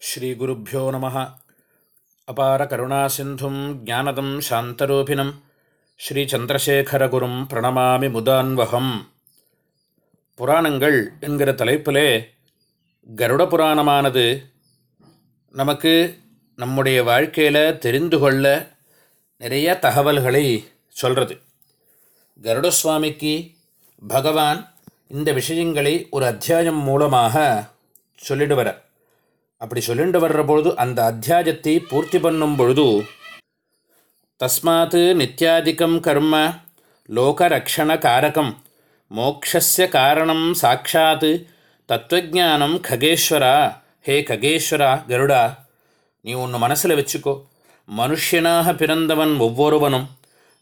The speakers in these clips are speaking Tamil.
ஸ்ரீகுருப்போ நம. அபார கருணா சிந்தும் ஜானதம் சாந்தரூபிணம். ஸ்ரீச்சந்திரசேகரகுரும் பிரணமாமி முதான்வகம். புராணங்கள் என்கிற தலைப்பிலே கருட புராணமானது நமக்கு நம்முடைய வாழ்க்கையில் தெரிந்து கொள்ள நிறைய தகவல்களை சொல்கிறது கருடசுவாமிக்கு பகவான் இந்த விஷயங்களை ஒரு அத்தியாயம் மூலமாக சொல்லிடுவார். அப்படி சொல்லிண்டு வர்ற பொழுது அந்த அத்தியாயத்தை பூர்த்தி பண்ணும் பொழுது தஸ்மாத் நித்தியாதிக்கம் கர்ம லோகரக்ஷண காரகம் மோக்ஷஸ்ய காரணம் சாட்சாத் தத்துவஜானம் ககேஸ்வரா ஹே ககேஸ்வரா கருடா நீ ஒன்று மனசில் வச்சுக்கோ. மனுஷனாக பிறந்தவன் ஒவ்வொருவனும்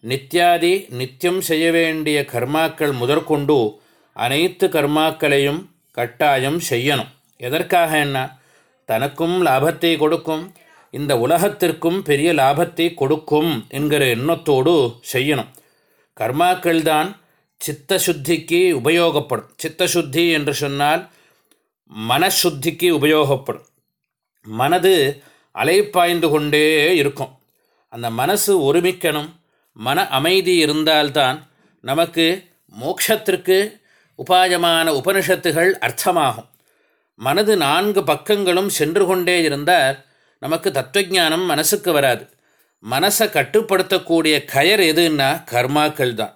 நித்தியாதி நித்தியம் செய்ய வேண்டிய கர்மாக்கள் முதற்கொண்டு அனைத்து கர்மாக்களையும் கட்டாயம் செய்யணும். எதற்காக என்ன? தனக்கும் லாபத்தை கொடுக்கும். இந்த உலகத்திற்கும் பெரிய லாபத்தை கொடுக்கும் என்கிற எண்ணத்தோடு செய்யணும். கர்மாக்கள் தான் சித்தசுத்திக்கு உபயோகப்படும். சித்த சுத்தி என்று சொன்னால் மனசுத்திக்கு உபயோகப்படும். மனது அலைப்பாய்ந்து கொண்டே இருக்கும். அந்த மனசு ஒருமிக்கணும். மன அமைதி இருந்தால்தான் நமக்கு மோட்சத்திற்கு உபாயமான உபனிஷத்துகள் அர்த்தமாகும். மனது நான்கு பக்கங்களும் சென்று கொண்டே இருந்தால் நமக்கு தத்துவஜானம் மனசுக்கு வராது. மனசை கட்டுப்படுத்தக்கூடிய கயர் எதுன்னா கர்மாக்கள் தான்.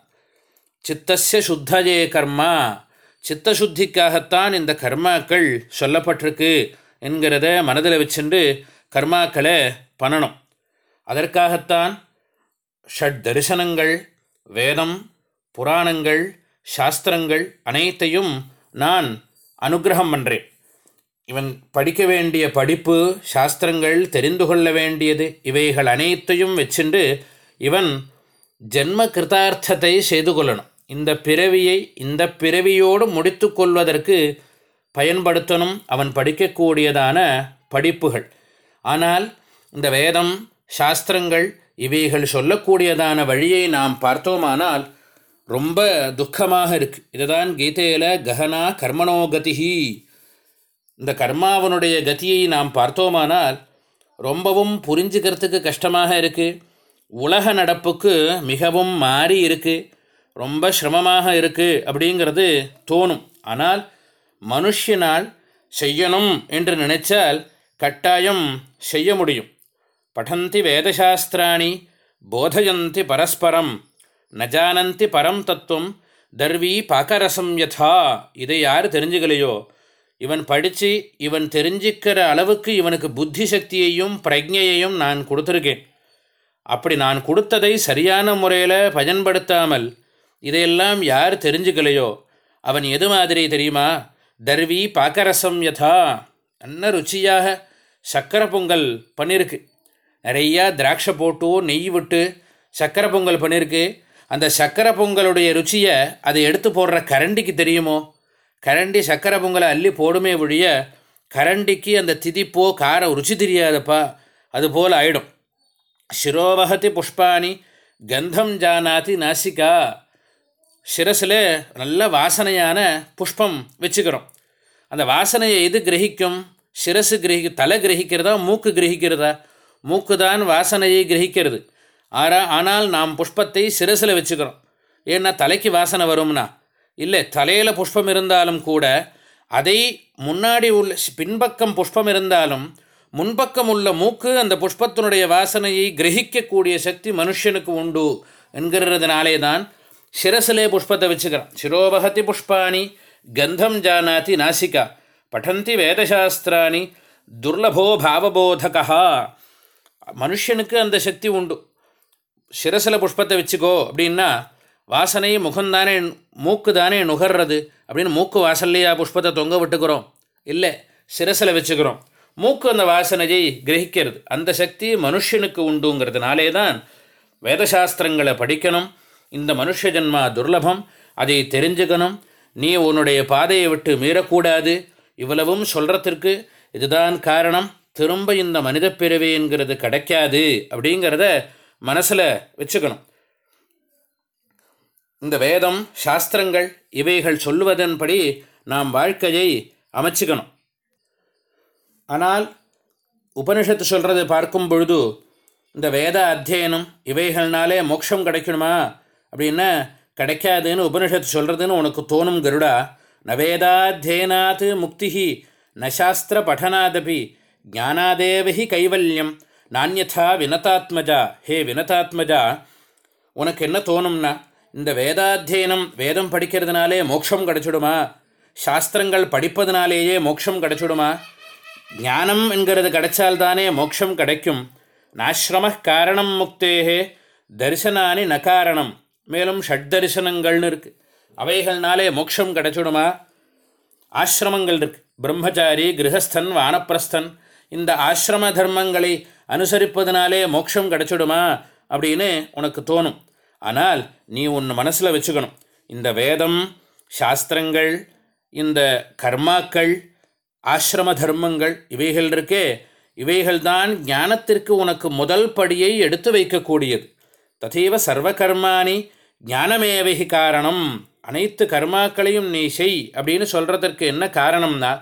சித்தசிய சுத்தஜே கர்மா. சித்தசுத்திக்காகத்தான் இந்த கர்மாக்கள் சொல்லப்பட்டிருக்கு என்கிறத மனதில் வச்சுண்டு கர்மாக்களை பண்ணணும். அதற்காகத்தான் ஷட் தரிசனங்கள் வேதம் புராணங்கள் சாஸ்திரங்கள் அனைத்தையும் நான் அனுகிரகம் பண்ணுறேன் இவன் படிக்க வேண்டிய படிப்பு சாஸ்திரங்கள் தெரிந்து கொள்ள வேண்டியது. இவைகள் அனைத்தையும் வச்சுண்டு இவன் ஜென்ம கிருதார்த்தத்தை செய்து கொள்ளணும். இந்த பிறவியை இந்த பிறவியோடு முடித்து கொள்வதற்கு பயன்படுத்தணும். அவன் படிக்கக்கூடியதான படிப்புகள். ஆனால் இந்த வேதம் சாஸ்திரங்கள் இவைகள் சொல்லக்கூடியதான வழியை நாம் பார்த்தோமானால் ரொம்ப துக்கமாக இருக்குது இதுதான் கீதையில் ககனா கர்மணோகதிஹி இந்த கர்மாவனுடைய கதியை நாம் பார்த்தோமானால் ரொம்பவும் புரிஞ்சுக்கிறதுக்கு கஷ்டமாக இருக்குது உலக நடப்புக்கு மிகவும் மாறி இருக்குது ரொம்ப சிரமமாக இருக்குது அப்படிங்கிறது தோணும். ஆனால் மனுஷனால் செய்யணும் என்று நினைச்சால் கட்டாயம் செய்ய முடியும். படந்தி வேதசாஸ்திராணி போதயந்தி பரஸ்பரம் நஜானந்தி பரம் தத்துவம் தர்வி பாக்கரசம் யதா இதை யார் தெரிஞ்சுக்கலையோ? இவன் படித்து இவன் தெரிஞ்சிக்கிற அளவுக்கு இவனுக்கு புத்தி சக்தியையும் பிரஜையையும் நான் கொடுத்துருக்கேன். அப்படி நான் கொடுத்ததை சரியான முறையில் பயன்படுத்தாமல் இதையெல்லாம் யார் தெரிஞ்சுக்கலையோ? அவன் எது மாதிரி தெரியுமா? தர்வி பாக்கரசம் யதா. அன்ன ருச்சியாக சக்கரை பொங்கல் பண்ணியிருக்கு நிறையா திராட்சை போட்டு நெய் விட்டு சக்கரை பொங்கல் பண்ணியிருக்கு அந்த சக்கரை பொங்கலுடைய ருச்சியை அதை எடுத்து போடுற கரண்டிக்கு தெரியுமோ? கரண்டி சக்கரை பொங்கலை அள்ளி போடுமே ஒழிய கரண்டிக்கு அந்த திதிப்போ காரம் ருச்சி தெரியாதப்பா. அது போல் ஆயிடும். சிரோவகதி புஷ்பாணி கந்தம் ஜானாதி நாசிகா. சிரசில் நல்ல வாசனையான புஷ்பம் வச்சுக்கிறோம். அந்த வாசனையை எது கிரகிக்கும்? சிரசு கிரகி தலை கிரகிக்கிறதா மூக்கு கிரகிக்கிறதா? மூக்கு தான் வாசனையை கிரகிக்கிறது. ஆரா ஆனால் நாம் புஷ்பத்தை சிரசில் வச்சுக்கிறோம். ஏன்னா தலைக்கு வாசனை வரும்னா. இல்லை தலையில் புஷ்பம் இருந்தாலும் கூட அதை முன்னாடி உள்ள பின்பக்கம் புஷ்பம் இருந்தாலும் முன்பக்கம் உள்ள மூக்கு அந்த புஷ்பத்தினுடைய வாசனையை கிரகிக்கக்கூடிய சக்தி மனுஷனுக்கு உண்டு என்கிறதுனாலே தான் சிரசிலே புஷ்பத்தை வச்சுக்கிறான் சிரோபகதி புஷ்பாணி கந்தம் ஜானாதி நாசிகா படந்தி வேதசாஸ்திராணி துர்லபோ பாவபோதகா மனுஷனுக்கு அந்த சக்தி உண்டு. சிரசில் புஷ்பத்தை வச்சுக்கோ அப்படின்னா வாசனை முகம்தானே மூக்கு தானே நுகர்றது அப்படின்னு மூக்கு வாசல்லையா புஷ்பத்தை தொங்க விட்டுக்கிறோம். இல்லை சிரசில் வச்சுக்கிறோம். மூக்கு அந்த வாசனையை கிரகிக்கிறது. அந்த சக்தி மனுஷனுக்கு உண்டுங்கிறதுனாலே தான் வேதசாஸ்திரங்களை படிக்கணும். இந்த மனுஷ ஜென்மா துர்லபம். அதை தெரிஞ்சுக்கணும். நீ உன்னுடைய பாதையை விட்டு மீறக்கூடாது. இவ்வளவும் சொல்கிறதுக்கு இதுதான் காரணம். திரும்ப இந்த மனித பிறவிங்கிறது கிடைக்காது அப்படிங்கிறத மனசில் வச்சுக்கணும். இந்த வேதம் சாஸ்திரங்கள் இவைகள் சொல்லுவதன்படி நாம் வாழ்க்கையை அமைச்சுக்கணும். ஆனால் உபனிஷத்து சொல்கிறத பார்க்கும் பொழுது இந்த வேத அத்தியனம் இவைகள்னாலே மோட்சம் கிடைக்கணுமா? அப்படின்னா கிடைக்காதுன்னு உபனிஷத்து சொல்கிறதுன்னு உனக்கு தோணும் கருடா. ந வேதாத்தியனாத் முக்தி ந சாஸ்திர படனாதபி ஞானாதேவகி கைவல்யம் நானியதா வினதாத்மஜா ஹே வினதாத்மஜா உனக்கு என்ன தோணும்னா? இந்த வேதாத்தியனம் வேதம் படிக்கிறதுனாலே மோட்சம் கிடச்சிடுமா? சாஸ்திரங்கள் படிப்பதனாலேயே மோட்சம் கிடச்சிடுமா? ஞானம் என்கிறது கிடைச்சால்தானே மோட்சம் கிடைக்கும். நாஸ்ரம காரணம் முக்தேகே தரிசனானி ந காரணம். மேலும் ஷட் தரிசனங்கள்னு இருக்குது அவைகள்னாலே மோட்சம் கிடச்சிடுமா? ஆசிரமங்கள் இருக்குது பிரம்மச்சாரி கிரகஸ்தன் வானப்பிரஸ்தன் இந்த ஆசிரம தர்மங்களை அனுசரிப்பதனாலே மோட்சம் கிடைச்சிடுமா? அப்படின்னு உனக்கு தோணும். ஆனால் நீ உன் மனசில் வச்சுக்கணும். இந்த வேதம் சாஸ்திரங்கள் இந்த கர்மாக்கள் ஆசிரம தர்மங்கள் இவைகள் இருக்கே. இவைகள்தான் ஞானத்திற்கு உனக்கு முதல் படியை எடுத்து வைக்கக்கூடியது. ததீவ சர்வ கர்மானி ஞானமேவகி காரணம். அனைத்து கர்மாக்களையும் நீ செய் அப்படின்னு சொல்கிறதற்கு என்ன காரணம்னா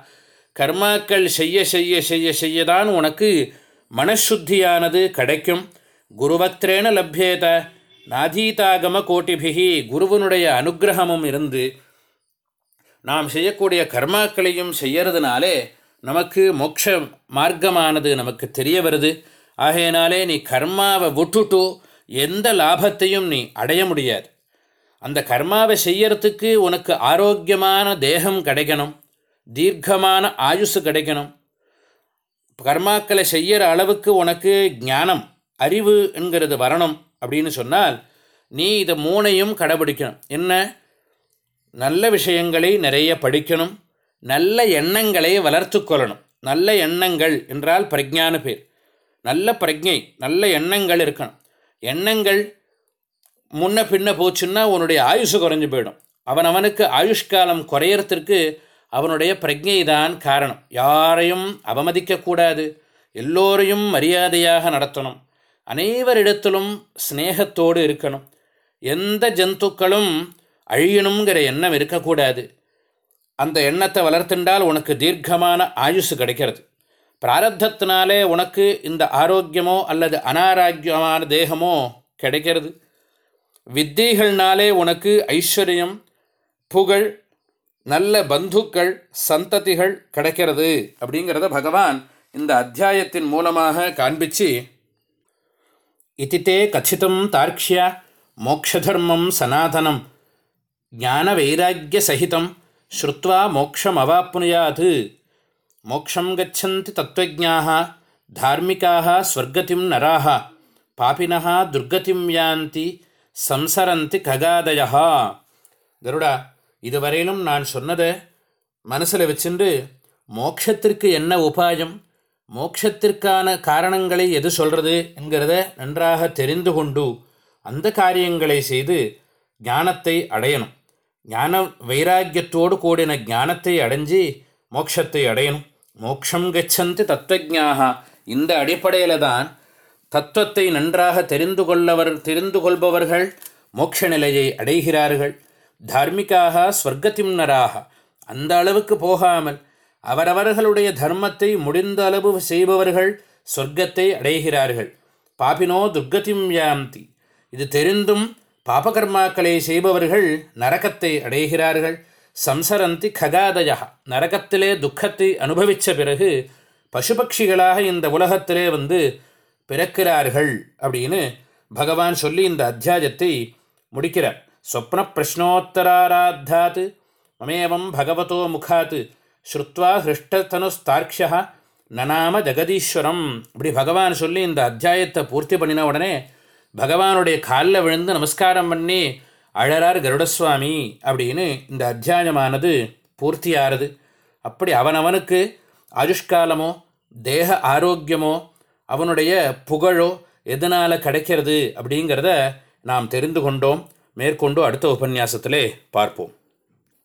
கர்மாக்கள் செய்ய செய்ய செய்ய செய்ய தான் உனக்கு மனசுத்தியானது கிடைக்கும். குருவக்திரேன லப்யேத. நாதீதாகம கோட்டிபிகி குருவனுடைய அனுகிரகமும் இருந்து நாம் செய்யக்கூடிய கர்மாக்களையும் செய்யறதுனாலே நமக்கு மோட்ச மார்க்கமானது நமக்கு தெரிய வருது. ஆகையினாலே நீ கர்மாவை விட்டுட்டு எந்த லாபத்தையும் நீ அடைய முடியாது. அந்த கர்மாவை செய்யறதுக்கு உனக்கு ஆரோக்கியமான தேகம் கிடைக்கணும். தீர்க்கமான ஆயுசு கிடைக்கணும். கர்மாக்களை செய்கிற அளவுக்கு உனக்கு ஞானம் அறிவு என்கிறது வரணும். அப்படின்னு சொன்னால் நீ இதை மூணையும் கடைபிடிக்கணும். என்ன? நல்ல விஷயங்களை நிறைய படிக்கணும். நல்ல எண்ணங்களை வளர்த்து கொள்ளணும். நல்ல எண்ணங்கள் என்றால் பிரஜான பேர். நல்ல பிரஜை நல்ல எண்ணங்கள் இருக்கணும். எண்ணங்கள் முன்ன பின்ன போச்சுன்னா உன்னுடைய ஆயுசு குறைஞ்சு போயிடும். அவன் அவனுக்கு ஆயுஷ்காலம் குறையறதுக்கு அவனுடைய பிரஜை தான் காரணம். யாரையும் அவமதிக்கக்கூடாது. எல்லோரையும் மரியாதையாக நடத்தணும். அனைவரிடத்திலும் ஸ்னேகத்தோடு இருக்கணும். எந்த ஜந்துக்களும் அழியணுங்கிற எண்ணம் இருக்கக்கூடாது. அந்த எண்ணத்தை வளர்த்துண்டால் உனக்கு தீர்க்கமான ஆயுசு கிடைக்கிறது. பிராரத்தத்தினாலே உனக்கு இந்த ஆரோக்கியமோ அல்லது அனாரோக்கியமான தேகமோ கிடைக்கிறது. வித்தைகள்னாலே உனக்கு ஐஸ்வர்யம் புகழ் நல்ல பந்துக்கள் சந்ததிகள் கிடைக்கிறது அப்படிங்கிறத பகவான் இந்த அத்தியாயத்தின் மூலமாக காண்பிச்சு இதித்தே கச்சிதம் தார்க்ஷிய மோக்ஷதர்மம் சனாதனம் ஞான வைராக்கிய ஸ்ருத்வா மோக்ஷம் அவாப்னுயாது மோக்ஷம் கச்சந்தி தத்துவஜாக தார்மிகாக ஸ்வர்கதிம் நராக பாபினா துர்கதிம் யாந்தி சம்சரந்தி ககாதயா கருடா இதுவரையிலும் நான் சொன்னதை மனசில் வச்சுண்டு மோக்ஷத்திற்கு என்ன உபாயம் மோட்சத்திற்கான காரணங்களை எது சொல்கிறது என்கிறத நன்றாக தெரிந்து கொண்டு அந்த காரியங்களை செய்து ஞானத்தை அடையணும். ஞான வைராக்கியத்தோடு கூடின ஞானத்தை அடைஞ்சு மோட்சத்தை அடையணும். மோட்சம் கச்சந்தி தத்துவஜாக இந்த அடிப்படையில் தான் தத்துவத்தை நன்றாக தெரிந்து கொள்ளவர் தெரிந்து கொள்பவர்கள் மோட்ச நிலையை அடைகிறார்கள். தார்மிக்காக ஸ்வர்க்கத்திம்னராக. அந்த அளவுக்கு போகாமல் அவரவர்களுடைய தர்மத்தை முடிந்த அளவு செய்பவர்கள் சொர்க்கத்தை அடைகிறார்கள். பாபினோ துர்கதிம் யாந்தி. இது தெரிந்தும் பாபகர்மாக்களை செய்பவர்கள் நரகத்தை அடைகிறார்கள். சம்சரந்தி ககாதயா. நரகத்திலே துக்கத்தை அனுபவித்த பிறகு பசுபக்ஷிகளாக இந்த உலகத்திலே வந்து பிறக்கிறார்கள் அப்படின்னு பகவான் சொல்லி இந்த அத்தியாயத்தை முடிக்கிறார். ஸ்வப்ன பிரஷ்னோத்தராராத்தாத். மமேவம் பகவதோ முகாத்து ஸ்ருத்வா ஹிருஷ்டதனுஸ்தார்க்ஷா நனாம ஜெகதீஸ்வரம். இப்படி பகவான் சொல்லி இந்த அத்தியாயத்தை பூர்த்தி பண்ணின உடனே பகவானுடைய காலில் விழுந்து நமஸ்காரம் பண்ணி அழறார் கருடசுவாமி அப்படின்னு இந்த அத்தியாயமானது பூர்த்தியாகிறது அப்படி அவனவனுக்கு ஆயுஷ்காலமோ தேக ஆரோக்கியமோ அவனுடைய புகழோ எதனால் கிடைக்கிறது அப்படிங்கிறத நாம் தெரிந்து கொண்டோம். மேற்கொண்டு அடுத்த உபன்யாசத்திலே பார்ப்போம்.